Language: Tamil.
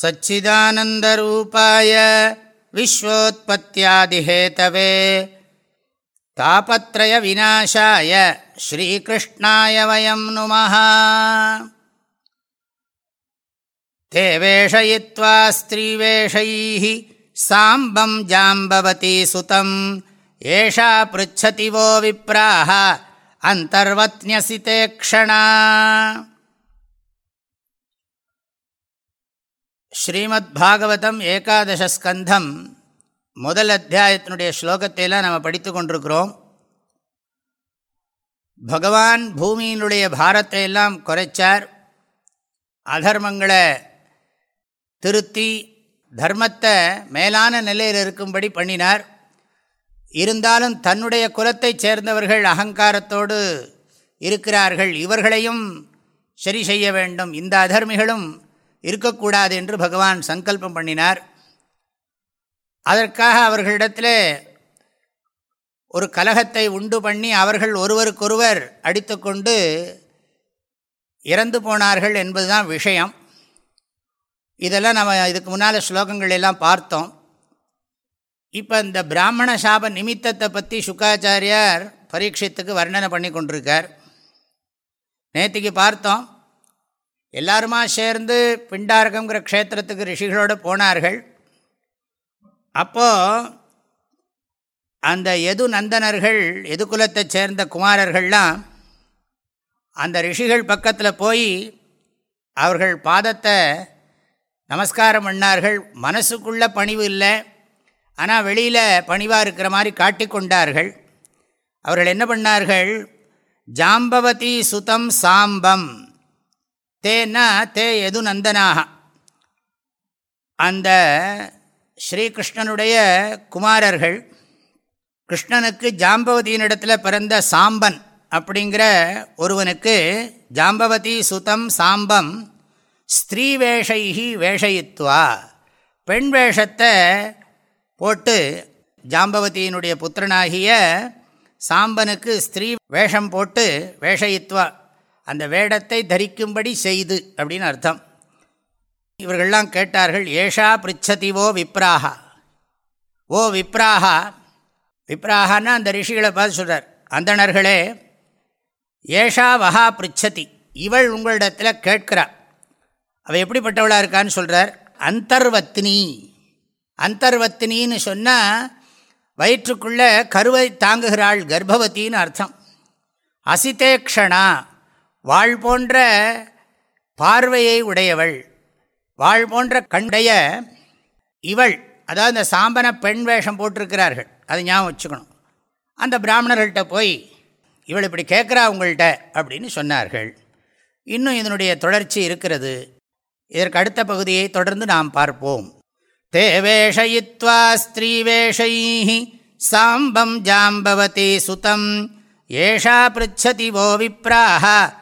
सच्चिदानन्दरूपाय विश्वोत्पत्त्यादिहेतवे तापत्रयविनाशाय श्रीकृष्णाय वयं नुमः ते वेषयित्वा स्त्रीवेषैः साम्बं जाम्बवती सुतम् एषा पृच्छति वो विप्राः अन्तर्वत्न्यसिते क्षणा ஸ்ரீமத் பாகவதம் ஏகாதசஸ்கந்தம் முதல் அத்தியாயத்தினுடைய ஸ்லோகத்தையெல்லாம் நம்ம படித்து கொண்டிருக்கிறோம். பகவான் பூமியினுடைய பாரத்தை எல்லாம் குறைச்சார். அதர்மங்களை திருத்தி தர்மத்தை மேலான நிலையில் இருக்கும்படி பண்ணினார். இருந்தாலும் தன்னுடைய குலத்தைச் சேர்ந்தவர்கள் அகங்காரத்தோடு இருக்கிறார்கள். இவர்களையும் சரி செய்ய வேண்டும். இந்த அதர்மிகளும் இருக்கக்கூடாது என்று பகவான் சங்கல்பம் பண்ணினார். அதற்காக அவர்களிடத்தில் ஒரு கலகத்தை உண்டு பண்ணி அவர்கள் ஒருவருக்கொருவர் அடித்து கொண்டு இறந்து போனார்கள் என்பதுதான் விஷயம். இதெல்லாம் நம்ம இதுக்கு முன்னால் ஸ்லோகங்கள் எல்லாம் பார்த்தோம். இப்போ இந்த பிராமண சாப நிமித்தத்தை பற்றி சுக்காச்சாரியார் பரீட்சத்துக்கு வர்ணனை பண்ணி கொண்டிருக்கார். நேற்றுக்கு பார்த்தோம். எல்லாருமா சேர்ந்து பிண்டாரகங்கிற க்ஷேத்திரத்துக்கு ரிஷிகளோடு போனார்கள். அப்போது அந்த எது நந்தனர்கள் எது குலத்தை சேர்ந்த குமாரர்கள்லாம் அந்த ரிஷிகள் பக்கத்தில் போய் அவர்கள் பாதத்தை நமஸ்காரம் பண்ணார்கள். மனசுக்குள்ள பணிவு இல்லை. ஆனால் வெளியில் பணிவாக இருக்கிற மாதிரி காட்டிக்கொண்டார்கள் அவர்கள் என்ன பண்ணார்கள்? ஜாம்பவதி சுதம் சாம்பம். தேன்னா தே எது நந்தனாக? அந்த ஸ்ரீகிருஷ்ணனுடைய குமாரர்கள் கிருஷ்ணனுக்கு ஜாம்பவதியினிடத்தில் பிறந்த சாம்பன் அப்படிங்கிற ஒருவனுக்கு ஜாம்பவதி சுதம் சாம்பம் ஸ்திரீ வேஷைகி வேஷயித்வா பெண் வேஷத்தை போட்டு ஜாம்பவதியினுடைய புத்திரனாகிய சாம்பனுக்கு ஸ்திரீ வேஷம் போட்டு வேஷயித்வா. அந்த வேடத்தை தரிக்கும்படி செய்து அப்படின்னு அர்த்தம். இவர்கள்லாம் கேட்டார்கள் ஏஷா பிரிச்சதி ஓ விப்ராகா ஓ விப்ராகா விப்ராகான்னா அந்த ரிஷிகளை பார்த்து சொல்கிறார் அந்தணர்களே ஏஷா வஹா பிரிச்சதி இவள் உங்களிடத்தில் கேட்கிறா. அவள் எப்படிப்பட்டவளாக இருக்கான்னு சொல்கிறார் அந்தர்வத்தினி. அந்தர்வத்தினின்னு சொன்னால் வயிற்றுக்குள்ளே கருவை தாங்குகிறாள் கர்ப்பவத்தின்னு அர்த்தம். அசிதேக்ஷணா வாழ் போன்ற பார்வையை உடையவள். வாழ் போன்ற கண்டைய இவள். அதாவது இந்த சாம்பன பெண் வேஷம் போட்டிருக்கிறார்கள். அதை ஞாபகம் வச்சுக்கணும். அந்த பிராமணர்கள்ட்ட போய் இவள் இப்படி கேட்குறா உங்கள்கிட்ட அப்படின்னு சொன்னார்கள். இன்னும் இதனுடைய தொடர்ச்சி இருக்கிறது. இதற்கு அடுத்த பகுதியை தொடர்ந்து நாம் பார்ப்போம். தேவேஷயித்வா ஸ்திரீவேஷை சாம்பம் ஜாம்பவதி சுதம். ஏஷா பிருச்சதி ஓ விப்ராஹா